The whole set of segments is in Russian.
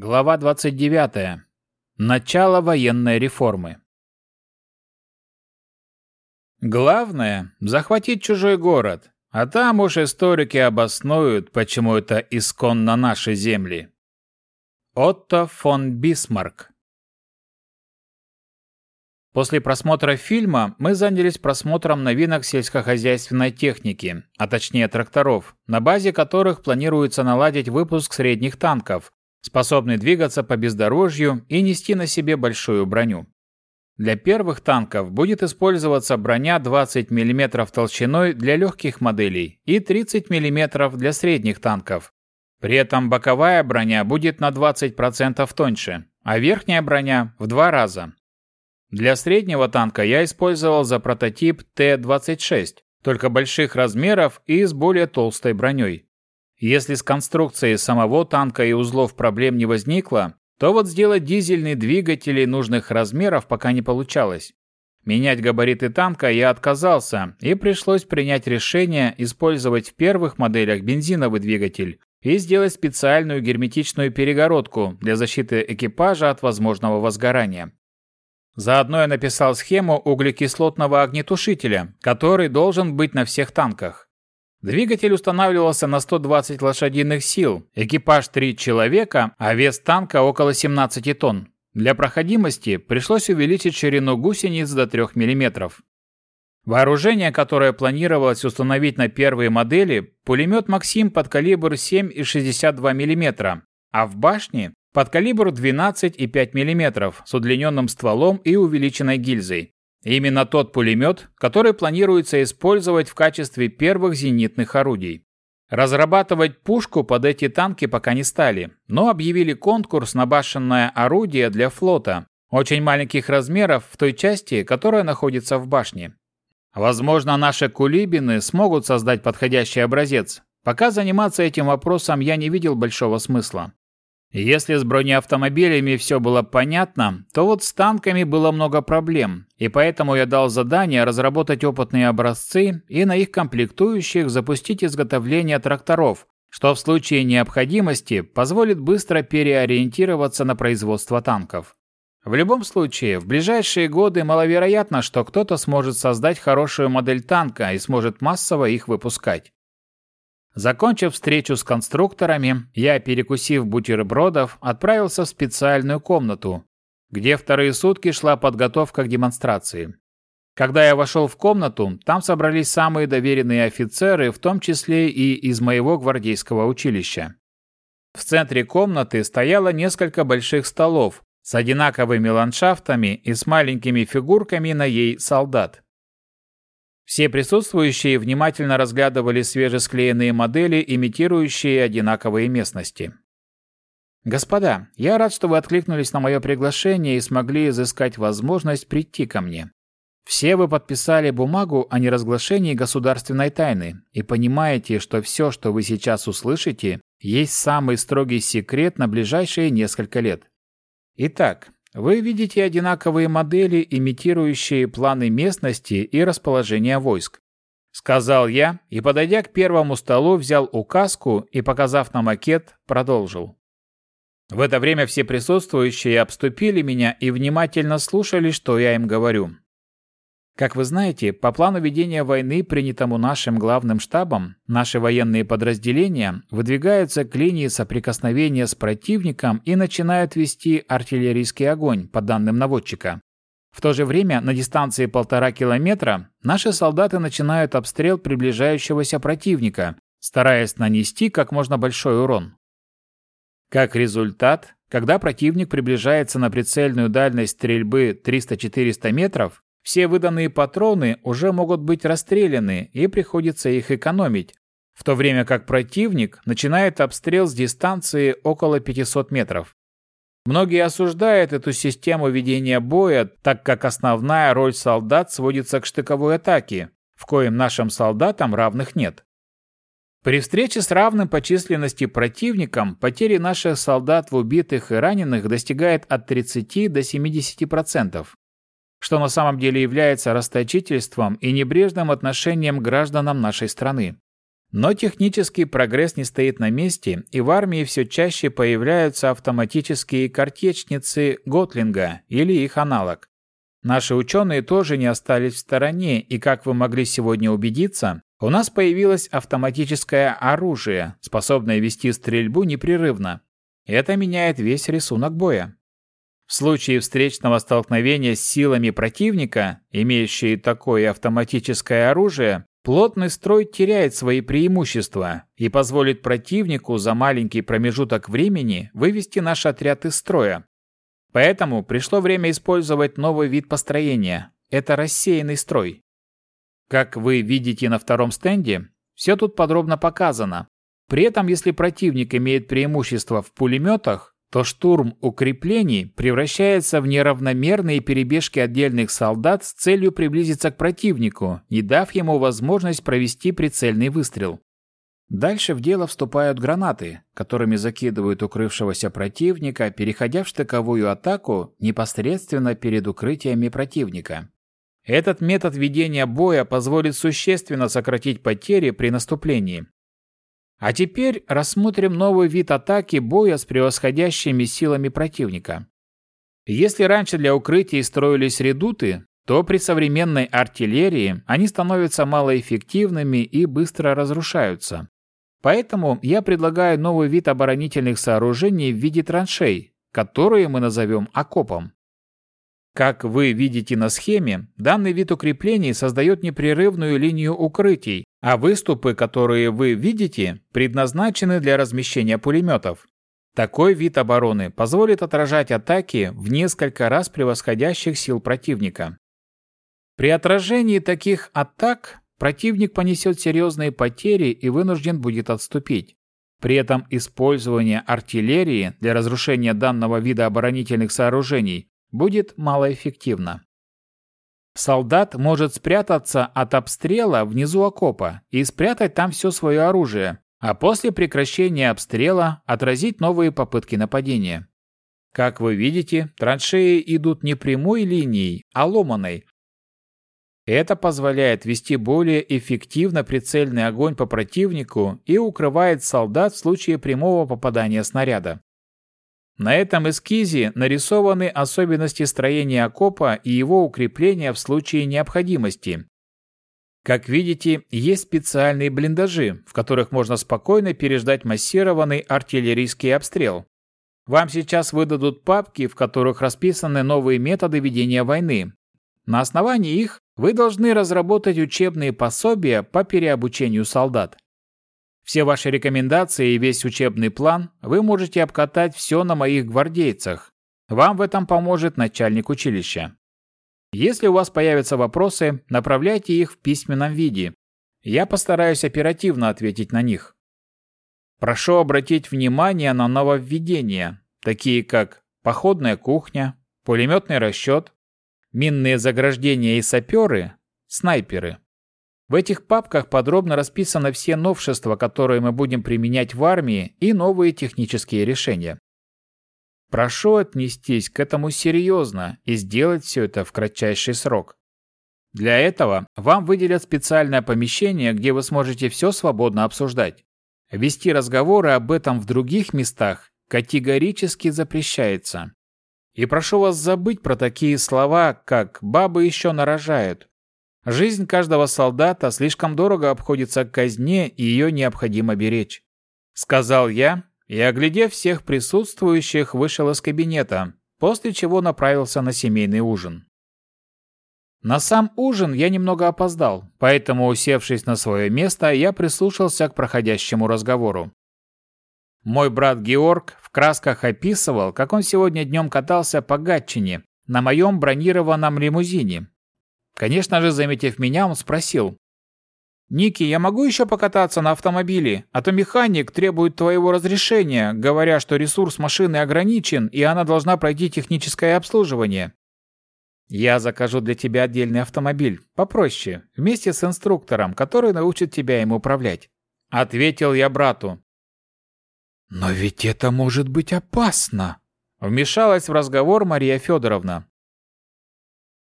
Глава 29. Начало военной реформы. Главное – захватить чужой город, а там уж историки обоснуют, почему это исконно наши земли. Отто фон Бисмарк После просмотра фильма мы занялись просмотром новинок сельскохозяйственной техники, а точнее тракторов, на базе которых планируется наладить выпуск средних танков, способный двигаться по бездорожью и нести на себе большую броню. Для первых танков будет использоваться броня 20 мм толщиной для легких моделей и 30 мм для средних танков. При этом боковая броня будет на 20% тоньше, а верхняя броня в два раза. Для среднего танка я использовал за прототип Т-26, только больших размеров и с более толстой броней. Если с конструкцией самого танка и узлов проблем не возникло, то вот сделать дизельный двигатель нужных размеров пока не получалось. Менять габариты танка я отказался, и пришлось принять решение использовать в первых моделях бензиновый двигатель и сделать специальную герметичную перегородку для защиты экипажа от возможного возгорания. Заодно я написал схему углекислотного огнетушителя, который должен быть на всех танках. Двигатель устанавливался на 120 лошадиных сил, экипаж 3 человека, а вес танка около 17 тонн. Для проходимости пришлось увеличить ширину гусениц до 3 мм. Вооружение, которое планировалось установить на первые модели, пулемет «Максим» под калибр 7,62 мм, а в башне под калибр 12,5 мм с удлиненным стволом и увеличенной гильзой. Именно тот пулемет, который планируется использовать в качестве первых зенитных орудий. Разрабатывать пушку под эти танки пока не стали, но объявили конкурс на башенное орудие для флота, очень маленьких размеров в той части, которая находится в башне. Возможно, наши кулибины смогут создать подходящий образец. Пока заниматься этим вопросом я не видел большого смысла. Если с бронеавтомобилями все было понятно, то вот с танками было много проблем, и поэтому я дал задание разработать опытные образцы и на их комплектующих запустить изготовление тракторов, что в случае необходимости позволит быстро переориентироваться на производство танков. В любом случае, в ближайшие годы маловероятно, что кто-то сможет создать хорошую модель танка и сможет массово их выпускать. Закончив встречу с конструкторами, я, перекусив бутербродов, отправился в специальную комнату, где вторые сутки шла подготовка к демонстрации. Когда я вошел в комнату, там собрались самые доверенные офицеры, в том числе и из моего гвардейского училища. В центре комнаты стояло несколько больших столов с одинаковыми ландшафтами и с маленькими фигурками на ей солдат. Все присутствующие внимательно разглядывали свежесклеенные модели, имитирующие одинаковые местности. «Господа, я рад, что вы откликнулись на мое приглашение и смогли изыскать возможность прийти ко мне. Все вы подписали бумагу о неразглашении государственной тайны и понимаете, что все, что вы сейчас услышите, есть самый строгий секрет на ближайшие несколько лет. Итак, вы видите одинаковые модели, имитирующие планы местности и расположение войск. Сказал я и, подойдя к первому столу, взял указку и, показав на макет, продолжил. В это время все присутствующие обступили меня и внимательно слушали, что я им говорю. Как вы знаете, по плану ведения войны, принятому нашим главным штабом, наши военные подразделения выдвигаются к линии соприкосновения с противником и начинают вести артиллерийский огонь, по данным наводчика. В то же время на дистанции полтора километра наши солдаты начинают обстрел приближающегося противника, стараясь нанести как можно большой урон. Как результат, когда противник приближается на прицельную дальность стрельбы 300-400 метров, все выданные патроны уже могут быть расстреляны и приходится их экономить, в то время как противник начинает обстрел с дистанции около 500 метров. Многие осуждают эту систему ведения боя, так как основная роль солдат сводится к штыковой атаке, в коем нашим солдатам равных нет. При встрече с равным по численности противником потери наших солдат в убитых и раненых достигает от 30 до 70% что на самом деле является расточительством и небрежным отношением к гражданам нашей страны. Но технический прогресс не стоит на месте, и в армии все чаще появляются автоматические картечницы Готлинга или их аналог. Наши ученые тоже не остались в стороне, и, как вы могли сегодня убедиться, у нас появилось автоматическое оружие, способное вести стрельбу непрерывно. Это меняет весь рисунок боя. В случае встречного столкновения с силами противника, имеющие такое автоматическое оружие, плотный строй теряет свои преимущества и позволит противнику за маленький промежуток времени вывести наш отряд из строя. Поэтому пришло время использовать новый вид построения – это рассеянный строй. Как вы видите на втором стенде, все тут подробно показано. При этом, если противник имеет преимущество в пулеметах, то штурм укреплений превращается в неравномерные перебежки отдельных солдат с целью приблизиться к противнику, не дав ему возможность провести прицельный выстрел. Дальше в дело вступают гранаты, которыми закидывают укрывшегося противника, переходя в штыковую атаку непосредственно перед укрытиями противника. Этот метод ведения боя позволит существенно сократить потери при наступлении, а теперь рассмотрим новый вид атаки боя с превосходящими силами противника. Если раньше для укрытий строились редуты, то при современной артиллерии они становятся малоэффективными и быстро разрушаются. Поэтому я предлагаю новый вид оборонительных сооружений в виде траншей, которые мы назовем окопом. Как вы видите на схеме, данный вид укреплений создает непрерывную линию укрытий, а выступы, которые вы видите, предназначены для размещения пулеметов. Такой вид обороны позволит отражать атаки в несколько раз превосходящих сил противника. При отражении таких атак противник понесет серьезные потери и вынужден будет отступить. При этом использование артиллерии для разрушения данного вида оборонительных сооружений будет малоэффективно. Солдат может спрятаться от обстрела внизу окопа и спрятать там все свое оружие, а после прекращения обстрела отразить новые попытки нападения. Как вы видите, траншеи идут не прямой линией, а ломаной. Это позволяет вести более эффективно прицельный огонь по противнику и укрывает солдат в случае прямого попадания снаряда. На этом эскизе нарисованы особенности строения окопа и его укрепления в случае необходимости. Как видите, есть специальные блиндажи, в которых можно спокойно переждать массированный артиллерийский обстрел. Вам сейчас выдадут папки, в которых расписаны новые методы ведения войны. На основании их вы должны разработать учебные пособия по переобучению солдат. Все ваши рекомендации и весь учебный план вы можете обкатать все на моих гвардейцах. Вам в этом поможет начальник училища. Если у вас появятся вопросы, направляйте их в письменном виде. Я постараюсь оперативно ответить на них. Прошу обратить внимание на нововведения, такие как походная кухня, пулеметный расчет, минные заграждения и саперы, снайперы. В этих папках подробно расписаны все новшества, которые мы будем применять в армии, и новые технические решения. Прошу отнестись к этому серьезно и сделать все это в кратчайший срок. Для этого вам выделят специальное помещение, где вы сможете все свободно обсуждать. Вести разговоры об этом в других местах категорически запрещается. И прошу вас забыть про такие слова, как «бабы еще нарожают», Жизнь каждого солдата слишком дорого обходится к казне, и ее необходимо беречь. Сказал я, и, оглядев всех присутствующих, вышел из кабинета, после чего направился на семейный ужин. На сам ужин я немного опоздал, поэтому, усевшись на свое место, я прислушался к проходящему разговору. Мой брат Георг в красках описывал, как он сегодня днем катался по Гатчине на моем бронированном лимузине, Конечно же, заметив меня, он спросил. «Ники, я могу еще покататься на автомобиле? А то механик требует твоего разрешения, говоря, что ресурс машины ограничен, и она должна пройти техническое обслуживание». «Я закажу для тебя отдельный автомобиль, попроще, вместе с инструктором, который научит тебя им управлять», — ответил я брату. «Но ведь это может быть опасно», — вмешалась в разговор Мария Федоровна.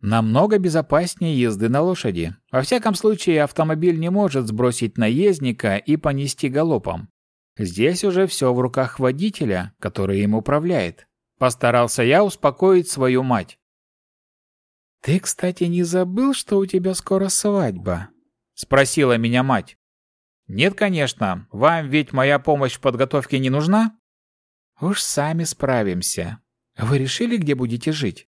Намного безопаснее езды на лошади. Во всяком случае, автомобиль не может сбросить наездника и понести галопом. Здесь уже все в руках водителя, который им управляет. Постарался я успокоить свою мать. «Ты, кстати, не забыл, что у тебя скоро свадьба?» — спросила меня мать. «Нет, конечно. Вам ведь моя помощь в подготовке не нужна?» «Уж сами справимся. Вы решили, где будете жить?»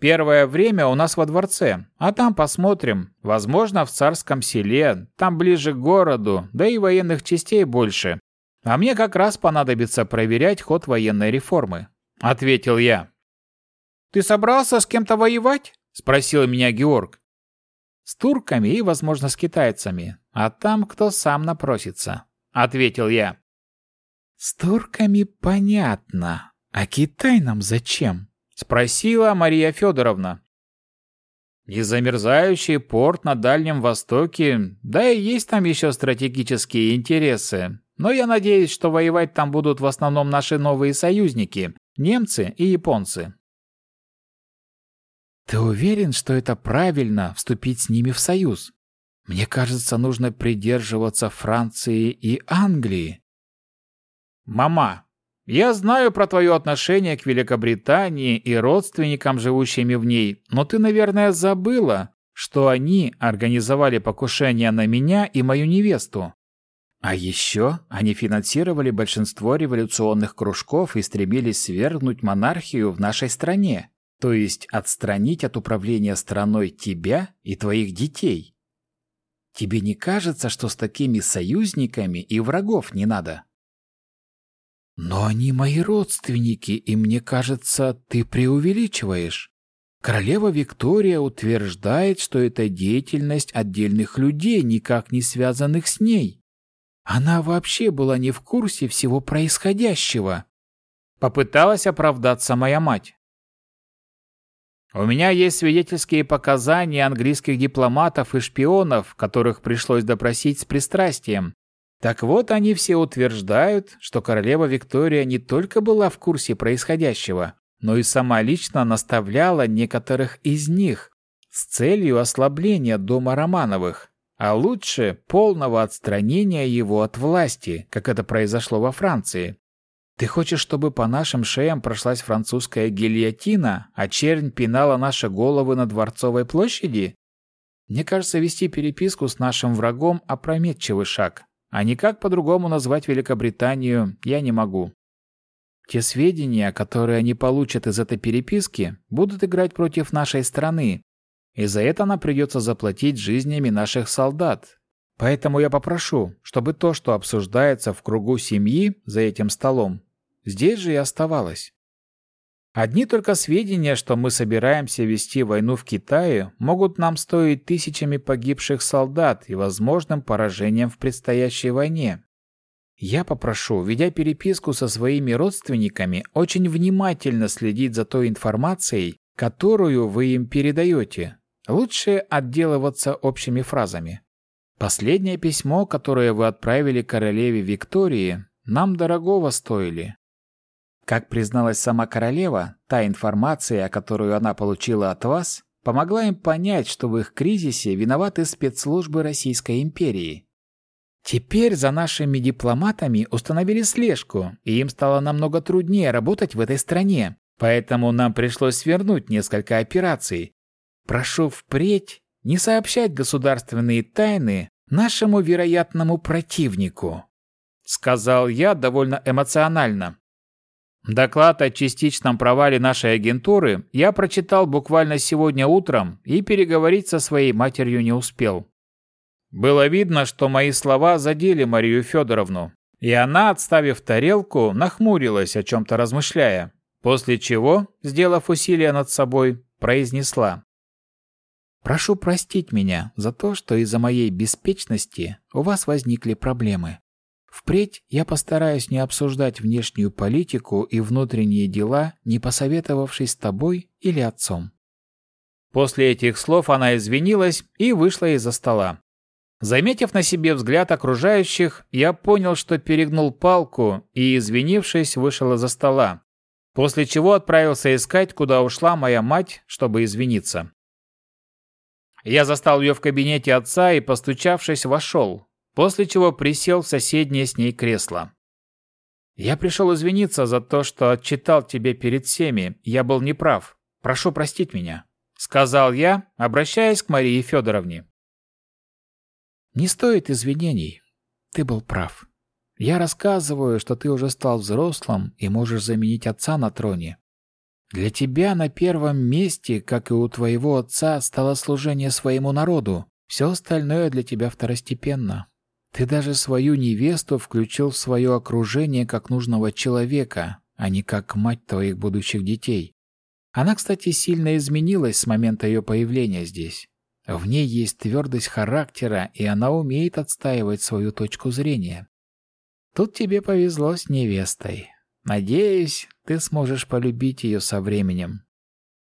Первое время у нас во дворце, а там посмотрим. Возможно, в царском селе, там ближе к городу, да и военных частей больше. А мне как раз понадобится проверять ход военной реформы, ответил я. Ты собрался с кем-то воевать? спросил меня Георг. С турками и, возможно, с китайцами, а там кто сам напросится, ответил я. С турками понятно, а Китай нам зачем? Спросила Мария Федоровна. Незамерзающий порт на Дальнем Востоке, да и есть там еще стратегические интересы. Но я надеюсь, что воевать там будут в основном наши новые союзники, немцы и японцы. Ты уверен, что это правильно вступить с ними в союз? Мне кажется, нужно придерживаться Франции и Англии. Мама, я знаю про твое отношение к Великобритании и родственникам, живущими в ней, но ты, наверное, забыла, что они организовали покушение на меня и мою невесту. А еще они финансировали большинство революционных кружков и стремились свергнуть монархию в нашей стране, то есть отстранить от управления страной тебя и твоих детей. Тебе не кажется, что с такими союзниками и врагов не надо? Но они мои родственники, и мне кажется, ты преувеличиваешь. Королева Виктория утверждает, что это деятельность отдельных людей, никак не связанных с ней. Она вообще была не в курсе всего происходящего. Попыталась оправдаться моя мать. У меня есть свидетельские показания английских дипломатов и шпионов, которых пришлось допросить с пристрастием, так вот, они все утверждают, что королева Виктория не только была в курсе происходящего, но и сама лично наставляла некоторых из них с целью ослабления дома Романовых, а лучше полного отстранения его от власти, как это произошло во Франции. Ты хочешь, чтобы по нашим шеям прошлась французская гильотина, а чернь пинала наши головы на Дворцовой площади? Мне кажется, вести переписку с нашим врагом – опрометчивый шаг, а никак по-другому назвать Великобританию я не могу. Те сведения, которые они получат из этой переписки, будут играть против нашей страны, и за это нам придется заплатить жизнями наших солдат. Поэтому я попрошу, чтобы то, что обсуждается в кругу семьи за этим столом, здесь же и оставалось. Одни только сведения, что мы собираемся вести войну в Китае, могут нам стоить тысячами погибших солдат и возможным поражением в предстоящей войне. Я попрошу, ведя переписку со своими родственниками, очень внимательно следить за той информацией, которую вы им передаете. Лучше отделываться общими фразами. Последнее письмо, которое вы отправили королеве Виктории, нам дорогого стоили. Как призналась сама королева, та информация, которую она получила от вас, помогла им понять, что в их кризисе виноваты спецслужбы Российской империи. Теперь за нашими дипломатами установили слежку, и им стало намного труднее работать в этой стране, поэтому нам пришлось свернуть несколько операций. Прошу впредь не сообщать государственные тайны нашему вероятному противнику», — сказал я довольно эмоционально. Доклад о частичном провале нашей агентуры я прочитал буквально сегодня утром и переговорить со своей матерью не успел. Было видно, что мои слова задели Марию Федоровну, и она, отставив тарелку, нахмурилась, о чем-то размышляя, после чего, сделав усилие над собой, произнесла. «Прошу простить меня за то, что из-за моей беспечности у вас возникли проблемы. Впредь я постараюсь не обсуждать внешнюю политику и внутренние дела, не посоветовавшись с тобой или отцом. После этих слов она извинилась и вышла из-за стола. Заметив на себе взгляд окружающих, я понял, что перегнул палку и, извинившись, вышел из-за стола, после чего отправился искать, куда ушла моя мать, чтобы извиниться. Я застал ее в кабинете отца и, постучавшись, вошел, после чего присел в соседнее с ней кресло. «Я пришел извиниться за то, что отчитал тебе перед всеми. Я был неправ. Прошу простить меня», — сказал я, обращаясь к Марии Федоровне. «Не стоит извинений. Ты был прав. Я рассказываю, что ты уже стал взрослым и можешь заменить отца на троне. Для тебя на первом месте, как и у твоего отца, стало служение своему народу. Все остальное для тебя второстепенно. Ты даже свою невесту включил в свое окружение как нужного человека, а не как мать твоих будущих детей. Она, кстати, сильно изменилась с момента ее появления здесь. В ней есть твердость характера, и она умеет отстаивать свою точку зрения. Тут тебе повезло с невестой. Надеюсь, ты сможешь полюбить ее со временем.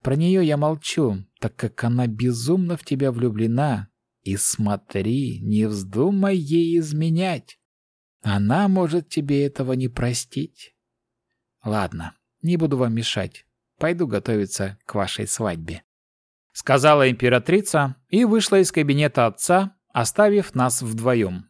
Про нее я молчу, так как она безумно в тебя влюблена. И смотри, не вздумай ей изменять. Она может тебе этого не простить. Ладно, не буду вам мешать. Пойду готовиться к вашей свадьбе. Сказала императрица и вышла из кабинета отца, оставив нас вдвоем.